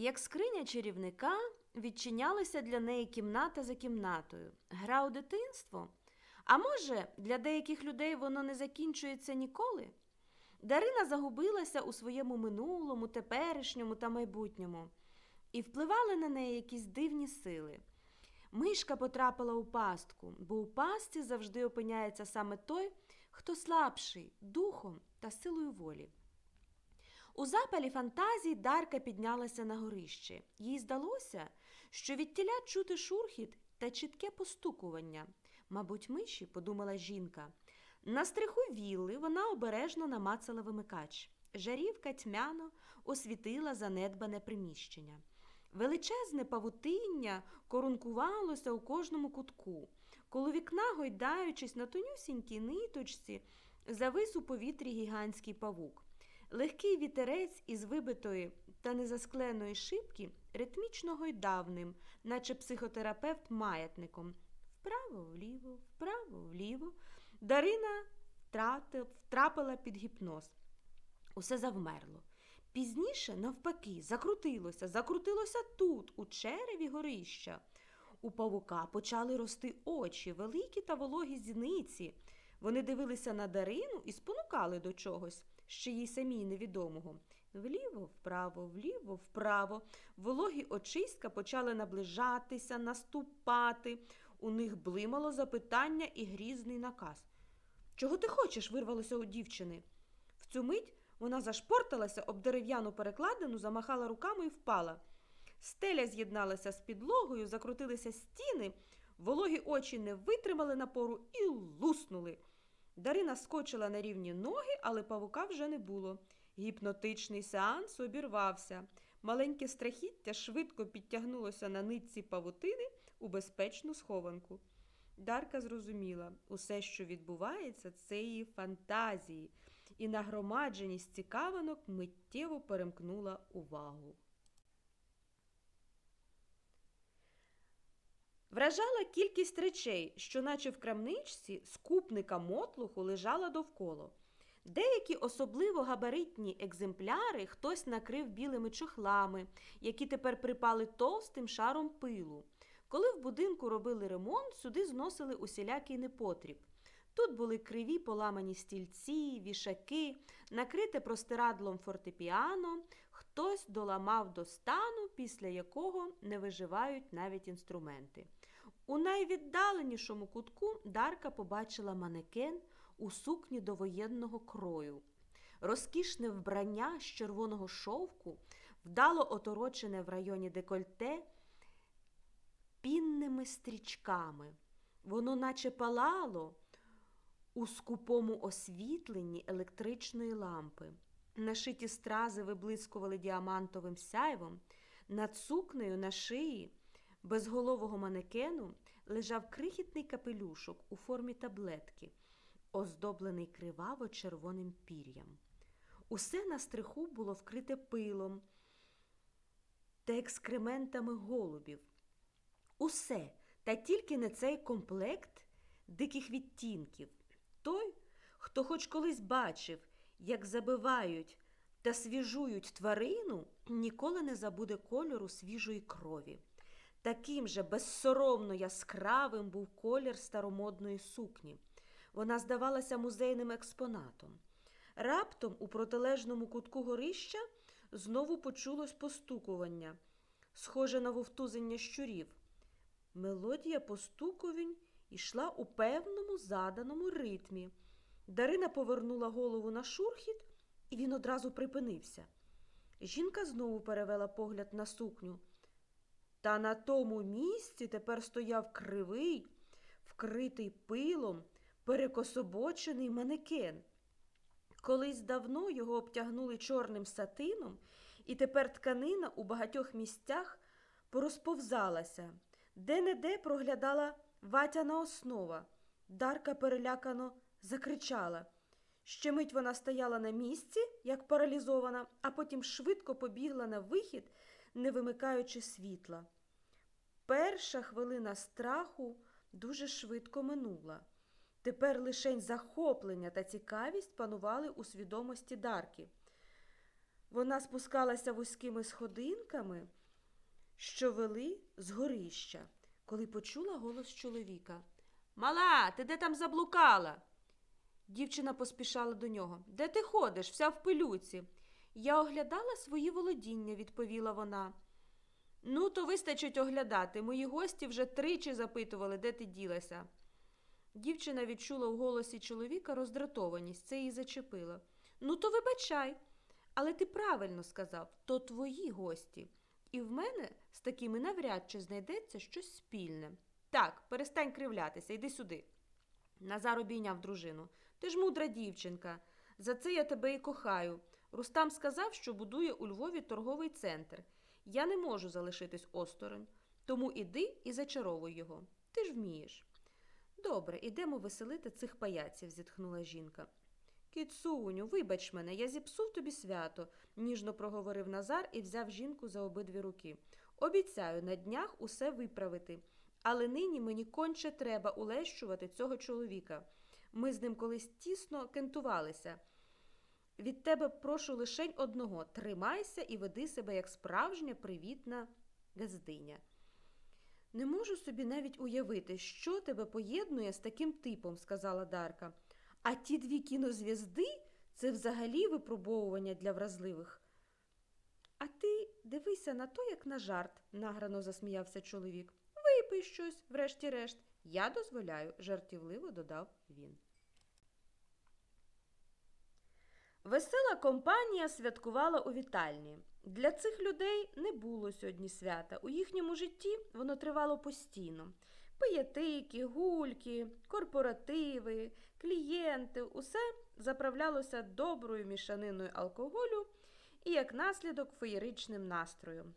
Як скриня чарівника відчинялася для неї кімната за кімнатою. Гра у дитинство? А може, для деяких людей воно не закінчується ніколи? Дарина загубилася у своєму минулому, теперішньому та майбутньому, і впливали на неї якісь дивні сили. Мишка потрапила у пастку, бо у пастці завжди опиняється саме той, хто слабший духом та силою волі. У запалі фантазій Дарка піднялася на горище. Їй здалося, що від тіля чути шурхіт та чітке постукування. Мабуть, миші, подумала жінка. На стриху вілли вона обережно намацала вимикач. Жарівка тьмяно освітила занедбане приміщення. Величезне павутиння корункувалося у кожному кутку. Коло вікна, гойдаючись на тонюсінькій ниточці, завис у повітрі гігантський павук. Легкий вітерець із вибитої та незаскленої шибки ритмічно гойдав ним, наче психотерапевт маятником. Вправо вліво, вправо вліво. Дарина втрапила під гіпноз. Усе завмерло. Пізніше, навпаки, закрутилося, закрутилося тут, у череві горища. У павука почали рости очі, великі та вологі зіниці. Вони дивилися на Дарину і спонукали до чогось, ще їй самій невідомого. Вліво, вправо, вліво, вправо. Вологі очиська почали наближатися, наступати. У них блимало запитання і грізний наказ. Чого ти хочеш? вирвалося у дівчини. В цю мить вона зашпорталася об дерев'яну перекладину, замахала руками і впала. Стеля з'єдналася з підлогою, закрутилися стіни, вологі очі не витримали напору і луснули. Дарина скочила на рівні ноги, але павука вже не було. Гіпнотичний сеанс обірвався. Маленьке страхіття швидко підтягнулося на нитці павутини у безпечну схованку. Дарка зрозуміла, усе, що відбувається, це її фантазії, і нагромадженість цікавинок миттєво перемкнула увагу. Вражала кількість речей, що, наче в крамничці, скупника мотлуху лежала довкола. Деякі особливо габаритні екземпляри хтось накрив білими чохлами, які тепер припали товстим шаром пилу. Коли в будинку робили ремонт, сюди зносили усілякий непотріб. Тут були криві поламані стільці, вішаки, накрите простирадлом фортепіано, хтось доламав до стану, після якого не виживають навіть інструменти. У найвіддаленішому кутку Дарка побачила манекен у сукні довоєнного крою. Розкішне вбрання з червоного шовку, вдало оторочене в районі декольте пінними стрічками. Воно наче палало у скупому освітленні електричної лампи. Нашиті стрази виблискували діамантовим сяйвом, над сукнею на шиї безголового манекену лежав крихітний капелюшок у формі таблетки, оздоблений криваво-червоним пір'ям. Усе на стриху було вкрите пилом та екскрементами голубів. Усе, та тільки не цей комплект диких відтінків. Той, хто хоч колись бачив, як забивають та свіжують тварину, ніколи не забуде кольору свіжої крові. Таким же безсоромно яскравим був колір старомодної сукні. Вона здавалася музейним експонатом. Раптом у протилежному кутку горища знову почулось постукування, схоже на вовтузення щурів. Мелодія постукувань йшла у певному заданому ритмі. Дарина повернула голову на шурхіт, і він одразу припинився. Жінка знову перевела погляд на сукню. Та на тому місці тепер стояв кривий, вкритий пилом, перекособочений манекен. Колись давно його обтягнули чорним сатином, і тепер тканина у багатьох місцях порозповзалася, де-не-де проглядала ватяна основа. Дарка перелякано закричала. Ще мить вона стояла на місці, як паралізована, а потім швидко побігла на вихід, не вимикаючи світла. Перша хвилина страху дуже швидко минула. Тепер лишень захоплення та цікавість панували у свідомості Дарки. Вона спускалася вузькими сходинками, що вели з горища, коли почула голос чоловіка. Мала, ти де там заблукала? Дівчина поспішала до нього. Де ти ходиш, вся в пилюці? Я оглядала свої володіння, відповіла вона. Ну, то вистачить оглядати. Мої гості вже тричі запитували, де ти ділася. Дівчина відчула в голосі чоловіка роздратованість, це її зачепило. Ну, то вибачай. Але ти правильно сказав, то твої гості. І в мене з такими навряд чи знайдеться щось спільне. Так, перестань кривлятися, йди сюди. Назар обійняв дружину. Ти ж мудра дівчинка. За це я тебе і кохаю. Рустам сказав, що будує у Львові торговий центр. Я не можу залишитись осторонь. Тому іди і зачаровуй його. Ти ж вмієш. Добре, ідемо веселити цих паяців, зітхнула жінка. Кіцуню, вибач мене, я зіпсув тобі свято, ніжно проговорив Назар і взяв жінку за обидві руки. Обіцяю на днях усе виправити. Але нині мені конче треба улещувати цього чоловіка. Ми з ним колись тісно кентувалися. Від тебе прошу лишень одного тримайся і веди себе як справжня привітна газдиня. Не можу собі навіть уявити, що тебе поєднує з таким типом, сказала Дарка. А ті дві кінозвізди це взагалі випробовування для вразливих. А ти дивися на то, як на жарт, награно засміявся чоловік. Випий щось, врешті-решт. Я дозволяю, жартівливо додав він. Весела компанія святкувала у вітальні. Для цих людей не було сьогодні свята. У їхньому житті воно тривало постійно. Пиятики, гульки, корпоративи, клієнти усе заправлялося доброю мішаниною алкоголю і, як наслідок, феєричним настроєм.